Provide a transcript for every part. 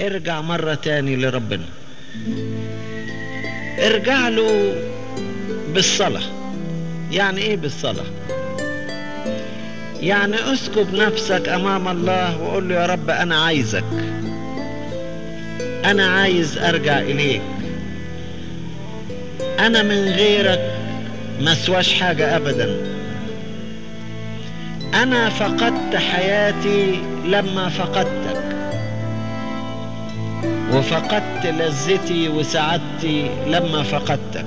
ارجع مرة تاني لربنا. ارجع له بالصلاة. يعني إيه بالصلاة؟ يعني اسكب نفسك أمام الله وقول له يا رب أنا عايزك. أنا عايز أرجع إليك. أنا من غيرك ما سواش حاجة ابدا. أنا فقدت حياتي لما فقدتك وفقدت لذتي وسعادتي لما فقدتك.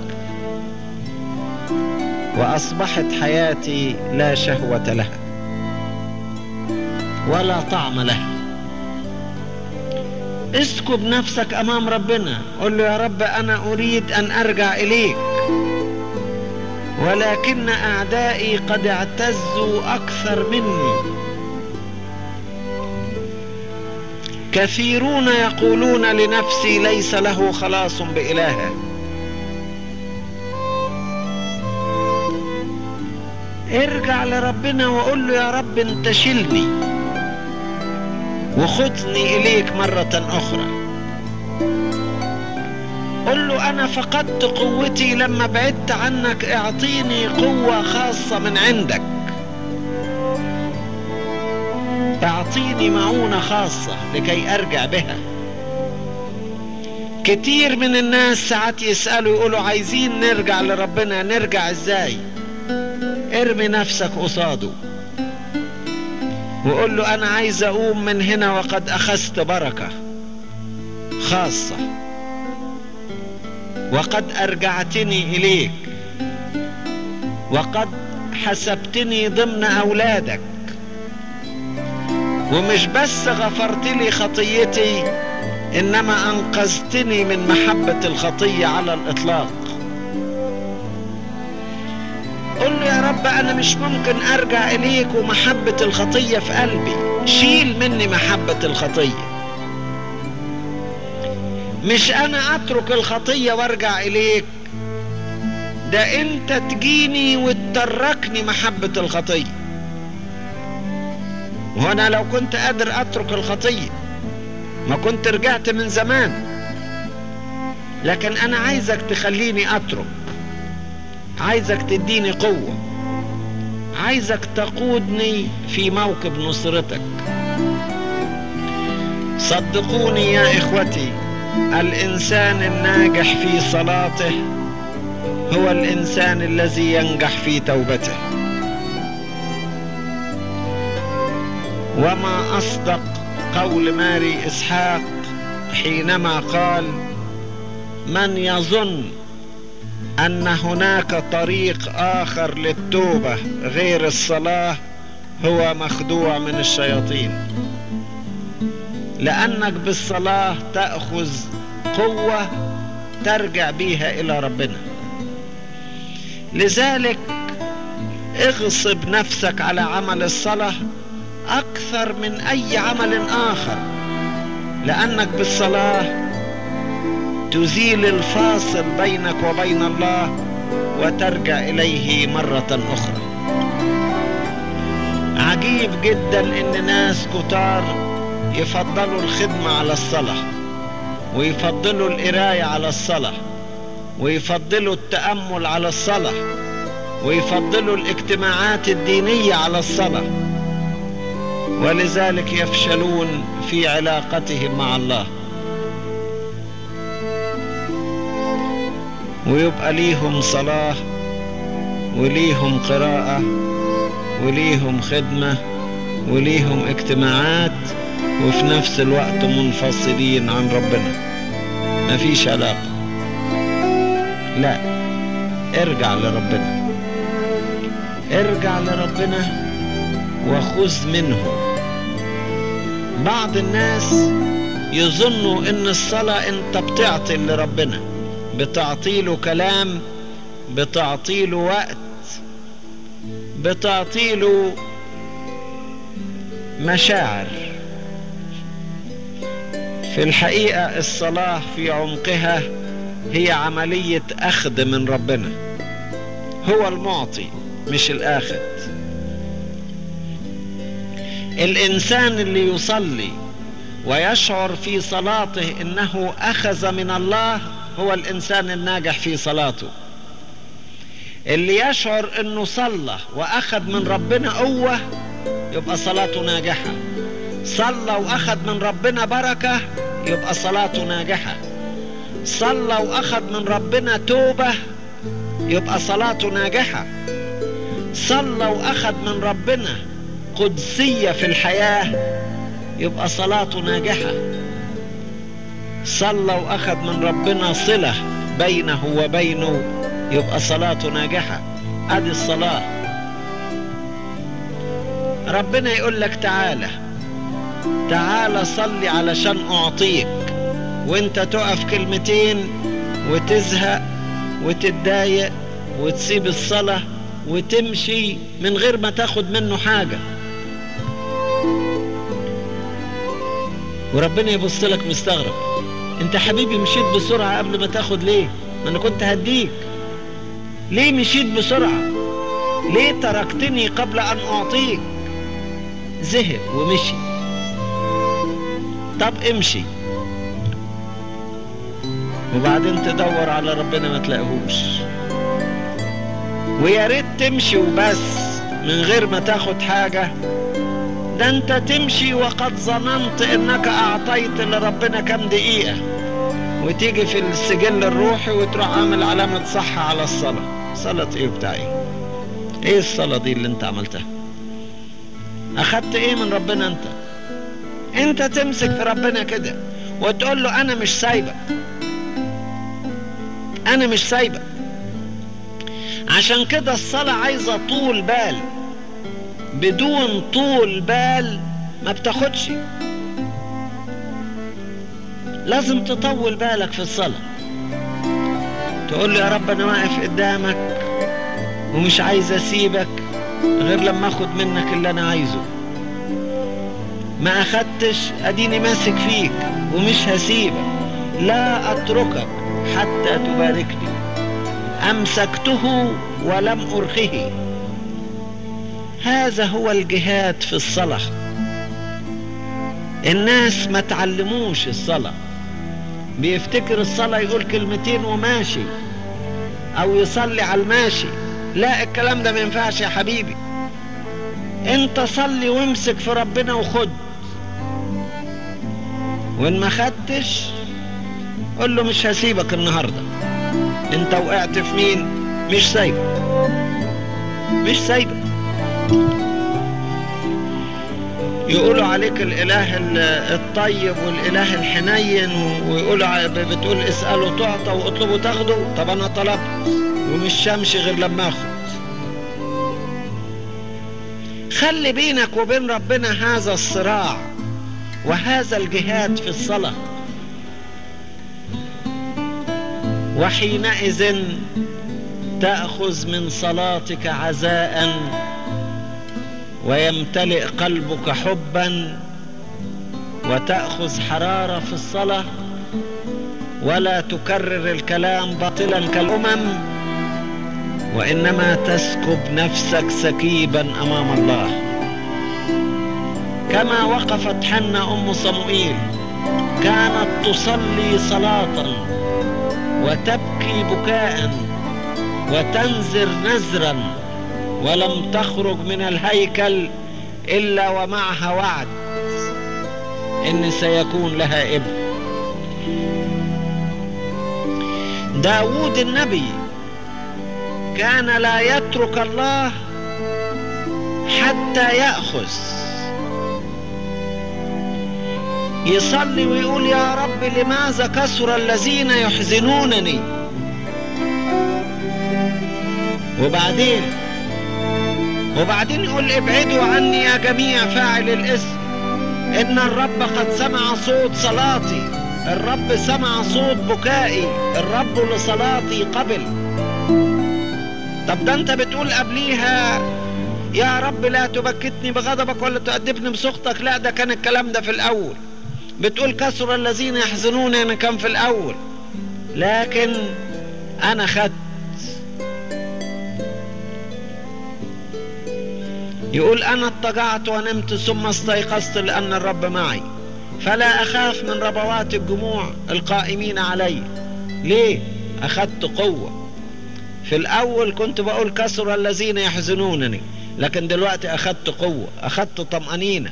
وأصبحت حياتي لا شهوة لها ولا طعم لها. اسكب نفسك أمام ربنا قل له يا رب أنا أريد أن أرجع إليك. ولكن أعدائي قد اعتزوا أكثر مني. كثيرون يقولون لنفسي ليس له خلاص بإلهه. ارجع لربنا وقول له يا رب انت شيلني وخذني إليك مرة أخرى. قل له أنا فقدت قوتي لما بعدت عنك اعطيني قوة خاصة من عندك. اعطيني معونة خاصة لكي أرجع بها. كتير من الناس ساعات يسألوا يقولوا عايزين نرجع لربنا نرجع إزاي؟ ارمي نفسك قصاده. وقول له أنا عايز أقوم من هنا وقد أخذت بركة خاصة. وقد أرجعتني إليك. وقد حسبتني ضمن أولادك. ومش بس غفرت لي خطيتي إنما أنقذتني من محبة الخطية على الإطلاق. قل له يا رب أنا مش ممكن أرجع إليك ومحبة الخطية في قلبي. شيل مني محبة الخطية. مش أنا أترك الخطية وأرجع إليك. ده أنت تجيني وتتركني محبة الخطية. وأنا لو كنت قادر أترك الخطية ما كنت رجعت من زمان. لكن أنا عايزك تخليني أترك. عايزك تديني قوة. عايزك تقودني في موكب نصرتك. صدقوني يا إخوتي الإنسان الناجح في صلاته هو الإنسان الذي ينجح في توبته. وما أصدق قول ماري إسحاق حينما قال من يظن أن هناك طريق آخر للتوبة غير الصلاة هو مخدوع من الشياطين؟ لأنك بالصلاة تأخذ قوة ترجع بيها إلى ربنا. لذلك اغصب نفسك على عمل الصلاة أكثر من أي عمل آخر لأنك بالصلاة تزيل الفاصل بينك وبين الله وترجع إليه مرة أخرى. عجيب جدا إن ناس كتار يفضلوا الخدمة على الصلاة ويفضلوا القراية على الصلاة ويفضلوا التأمل على الصلاة ويفضلوا الاجتماعات الدينية على الصلاة. ولذلك يفشلون في علاقتهم مع الله. ويبقى ليهم صلاة وليهم قراءة وليهم خدمة وليهم اجتماعات وفي نفس الوقت منفصلين عن ربنا. مفيش علاقة. لا ارجع لربنا. ارجع لربنا. وخذ منه. بعض الناس يظنوا إن الصلاة انت بتعطي لربنا بتعطيله كلام بتعطيله وقت بتعطيله مشاعر. في الحقيقة الصلاة في عمقها هي عملية أخذ من ربنا هو المعطي مش الآخذ الإنسان اللي يصلي ويشعر في صلاته إنه أخذ من الله هو الإنسان الناجح في صلاته. اللي يشعر إنه صلى وأخذ من ربنا قوة يبقى صلاته ناجحة. صلى وأخذ من ربنا بركة يبقى صلاته ناجحة. صلى وأخذ من ربنا توبة يبقى صلاته ناجحة. صلى وأخذ من ربنا قدسية في الحياة يبقى صلاته ناجحة. صلى وأخذ من ربنا صلة بينه وبينه يبقى صلاته ناجحة. ادي الصلاة. ربنا يقول لك تعالى تعالى صلي علشان أعطيك. وانت تقف كلمتين وتزهق وتتضايق وتسيب الصلاة وتمشي من غير ما تاخد منه حاجة. وربنا يبص لك مستغرب. انت حبيبي مشيت بسرعة قبل ما تاخد ليه؟ ما أنا كنت هديك. ليه مشيت بسرعة؟ ليه تركتني قبل أن أعطيك؟ زهق ومشي. طب امشي. وبعدين تدور على ربنا ما تلاقيهوش. ويا ريت تمشي وبس من غير ما تاخد حاجة. ده انت تمشي وقد ظننت انك اعطيت لربنا كام دقيقة. وتيجي في السجل الروحي وتروح عامل علامة صح على الصلاة. صلاة إيه بتاعي؟ إيه الصلاة دي اللي انت عملتها؟ أخدت إيه من ربنا انت؟ انت تمسك في ربنا كده وتقول له أنا مش سايبك. أنا مش سايبك. عشان كده الصلاة عايزة طول بال. بدون طول بال ما بتاخدش. لازم تطول بالك في الصلاة. تقول له يا رب أنا واقف قدامك ومش عايز أسيبك غير لما آخد منك اللي أنا عايزه. ما أخدتش أديني ماسك فيك ومش هسيبك. لا أتركك حتى تباركني. أمسكته ولم أرخه. هذا هو الجهاد في الصلاة. الناس ما تعلموش الصلاة. بيفتكر الصلاة يقول كلمتين وماشي أو يصلي على الماشي. لا الكلام ده ما ينفعش يا حبيبي. أنت صلي وامسك في ربنا وخد. وإن ما خدتش قول له مش هسيبك النهارده. أنت وقعت في مين؟ مش سايبك. مش سايبك. يقولوا عليك الإله الطيب والإله الحنين ويقولوا بتقول اساله تعطى واطلبه تاخده طب أنا طلبت ومش همشي غير لما آخد. خلي بينك وبين ربنا هذا الصراع وهذا الجهاد في الصلاة. وحينئذ تأخذ من صلاتك عزاء ويمتلئ قلبك حبا وتأخذ حرارة في الصلاة ولا تكرر الكلام باطلا كالأمم وإنما تسكب نفسك سكيبا أمام الله. كما وقفت حنا أم صموئيل كانت تصلي صلاة وتبكي بكاء وتنزر نزرا ولم تخرج من الهيكل إلا ومعها وعد إن سيكون لها ابن. داود النبي كان لا يترك الله حتى يأخذ. يصلي ويقول يا رب لماذا كثر الذين يحزنونني؟ وبعدين وبعدين يقول ابعدوا عني يا جميع فاعل الاسم. إن الرب قد سمع صوت صلاتي. الرب سمع صوت بكائي. الرب لصلاتي قبل. طب ده انت بتقول قبليها. يا رب لا تبكتني بغضبك ولا تؤدبني بسخطك. لا ده كان الكلام ده في الأول. بتقول كثر الذين يحزنون أنا كان في الأول. لكن أنا خدت يقول أنا اضطجعت ونمت ثم استيقظت لأن الرب معي. فلا أخاف من ربوات الجموع القائمين علي. ليه؟ أخذت قوة. في الأول كنت بقول كسر الذين يحزنونني لكن دلوقتي أخذت قوة أخذت طمأنينة.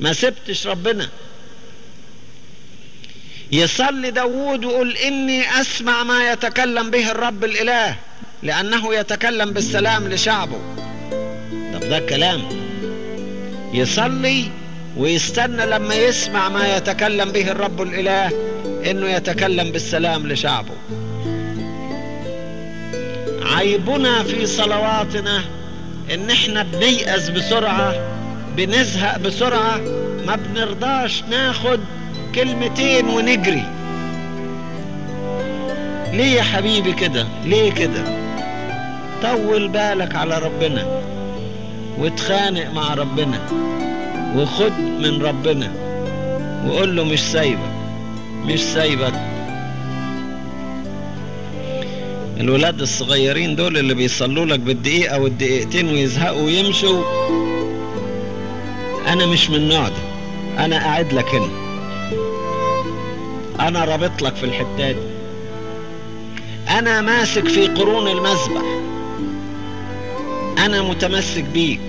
ما سبتش ربنا. يصلي داوود ويقول إني أسمع ما يتكلم به الرب الإله لأنه يتكلم بالسلام لشعبه. ده كلام. يصلي ويستنى لما يسمع ما يتكلم به الرب الإله إنه يتكلم بالسلام لشعبه. عيبنا في صلواتنا إن إحنا بنيأس بسرعة بنزهق بسرعة ما بنرضاش ناخد كلمتين ونجري. ليه يا حبيبي كده؟ ليه كده؟ طول بالك على ربنا. وتخانق مع ربنا وخد من ربنا وقول له مش سايبك مش سايبك. الولاد الصغيرين دول اللي بيصلوا لك بالدقيقة والدقيقتين ويزهقوا ويمشوا أنا مش من النوع ده أنا قاعد لك هنا. أنا رابط لك في الحتة دي. أنا ماسك في قرون المذبح أنا متمسك بيك.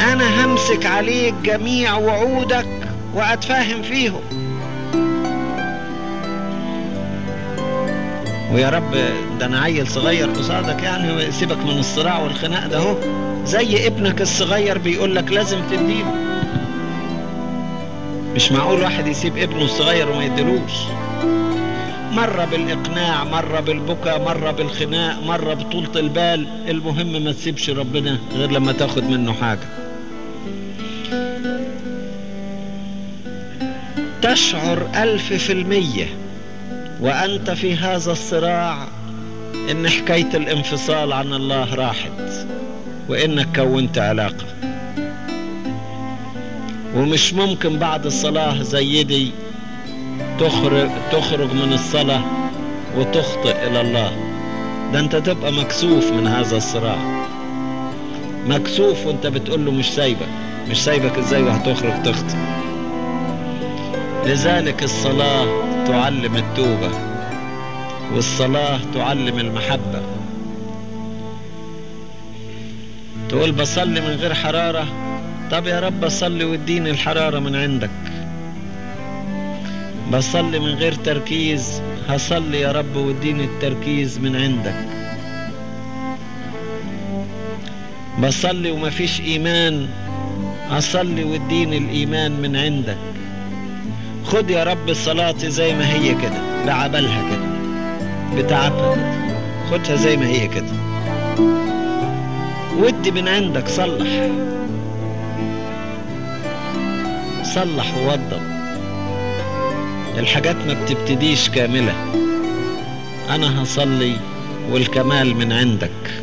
أنا همسك عليك جميع وعودك وأتفاهم فيهم. ويا رب ده أنا عيل صغير قصادك يعني سيبك من الصراع والخناق ده أهو. زي ابنك الصغير بيقول لك لازم تديله. مش معقول واحد يسيب ابنه الصغير وما يديلوش. مرة بالإقناع مرة بالبكا مرة بالخناق مرة بطولة البال. المهم ما تسيبش ربنا غير لما تاخد منه حاجة. تشعر ألف في المية. وأنت في هذا الصراع إن حكاية الانفصال عن الله راحت وإنك كونت علاقة. ومش ممكن بعد الصلاة زي دي تخرج تخرج من الصلاة وتخطئ إلى الله. ده أنت تبقى مكسوف من هذا الصراع. مكسوف وأنت بتقول له مش سايبك. مش سايبك إزاي وهتخرج تخطئ. لذلك الصلاة تعلم التوبة والصلاة تعلم المحبة. تقول بصلي من غير حرارة؟ طب يا رب صلي واديني الحرارة من عندك. بصلي من غير تركيز؟ هصلي يا رب واديني التركيز من عندك. بصلي ومفيش إيمان؟ اصلي واديني الإيمان من عندك. خد يا رب صلاتي زي ما هي كده بعبلها كده بتعبها كده خدها زي ما هي كده. ودي من عندك صلح. صلح ووضب. الحاجات ما بتبتديش كاملة. أنا هصلي والكمال من عندك.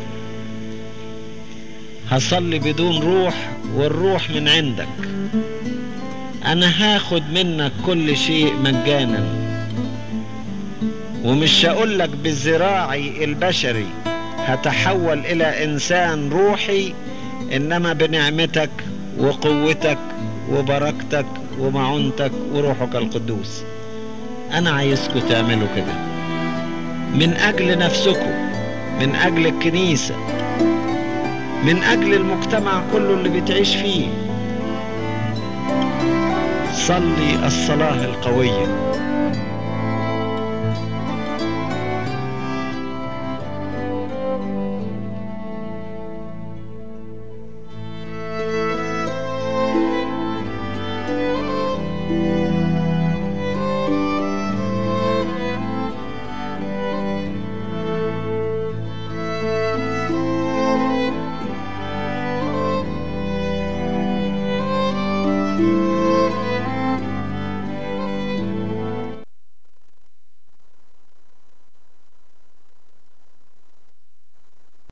هصلي بدون روح والروح من عندك. أنا هاخد منك كل شيء مجانا ومش هقول لك بذراعي البشري هتحول إلى إنسان روحي إنما بنعمتك وقوتك وبركتك ومعونتك وروحك القدوس. أنا عايزكم تعملوا كده. من أجل نفسكم من أجل الكنيسة من أجل المجتمع كله اللي بتعيش فيه. صلي الصلاة القوية.